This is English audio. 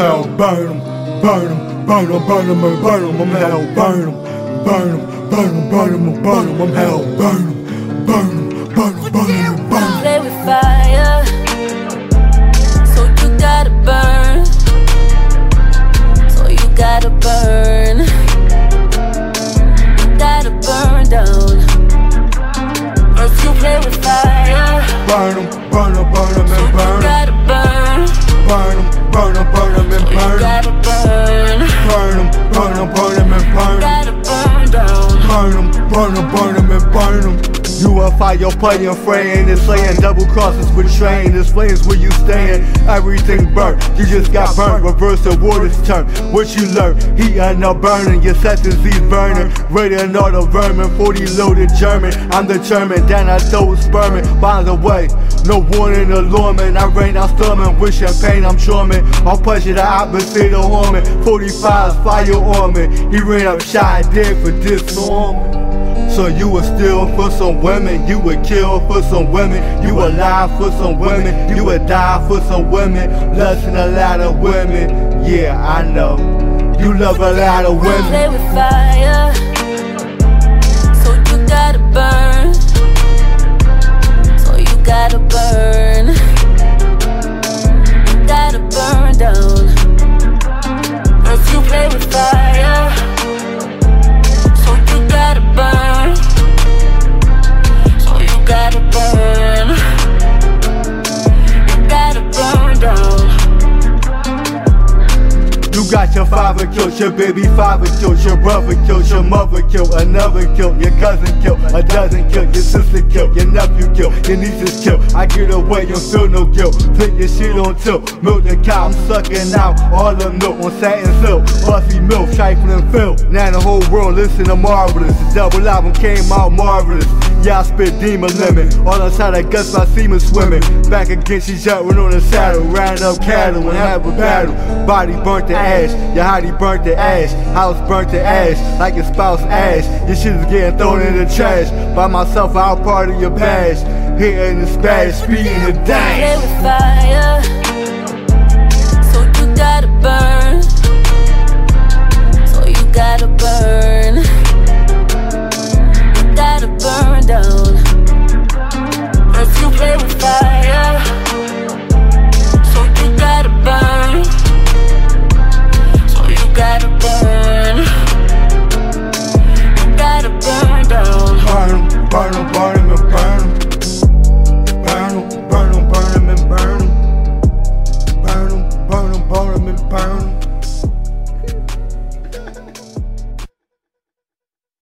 hell, burn them, burn them, burn them, burn them, burn them, I'm hell, burn them, burn them, burn them, burn them, burn them, I'm hell, burn them, burn them, burn them, burn them, burn them. Play with fire, so you gotta burn. So you gotta burn. You gotta burn down. You play with fire, Burn them, burn them, burn them, and you gotta burn. burn them, burn them, burn them, and burn them, burn. them, burn them, burn them, and burn them. Gotta burn down. Burn them, burn them, burn them, and burn them. You a fire playing fraying and slaying double crosses betraying This flames where you staying, everything burnt. You just got burnt, reverse the waters turn What you learn, heat and not burning. Your sentences burning, raiding all the vermin. 40 loaded German, I'm determined. Then I throw sperming, by the way No warning, alarming, I rain, I'm storming With champagne, I'm charming. I'll it, the opposite of harming 45's fire on me He ran up shot dead for this disarming so you would steal for some women, you would kill for some women, you would lie for some women, you would die for some women, lusting a lot of women. Yeah, I know. You love a lot of women. Play with fire, got your father killed, your baby father killed, your brother killed, your mother killed, another killed, your cousin killed, a dozen killed, your sister killed, your nephew killed, your nieces killed. I get away, you feel no guilt. Put your shit on tilt, milk the cow, I'm sucking out all the milk on satin silk, pussy milk, trifling filth. Now the whole world listen to marvelous. The double album came out marvelous. Yeah, I spit demon limit. All inside I guess my semen swimming. Back against each other on the saddle. Round up cattle and have a battle. Body burnt to ash. Your hottie burnt to ash. House burnt to ash. Like your spouse ash. Your shit is getting thrown in the trash. By myself, I'll part of your past. Hitting the splash, speeding the Play dash. with fire, so you gotta burn. and pound.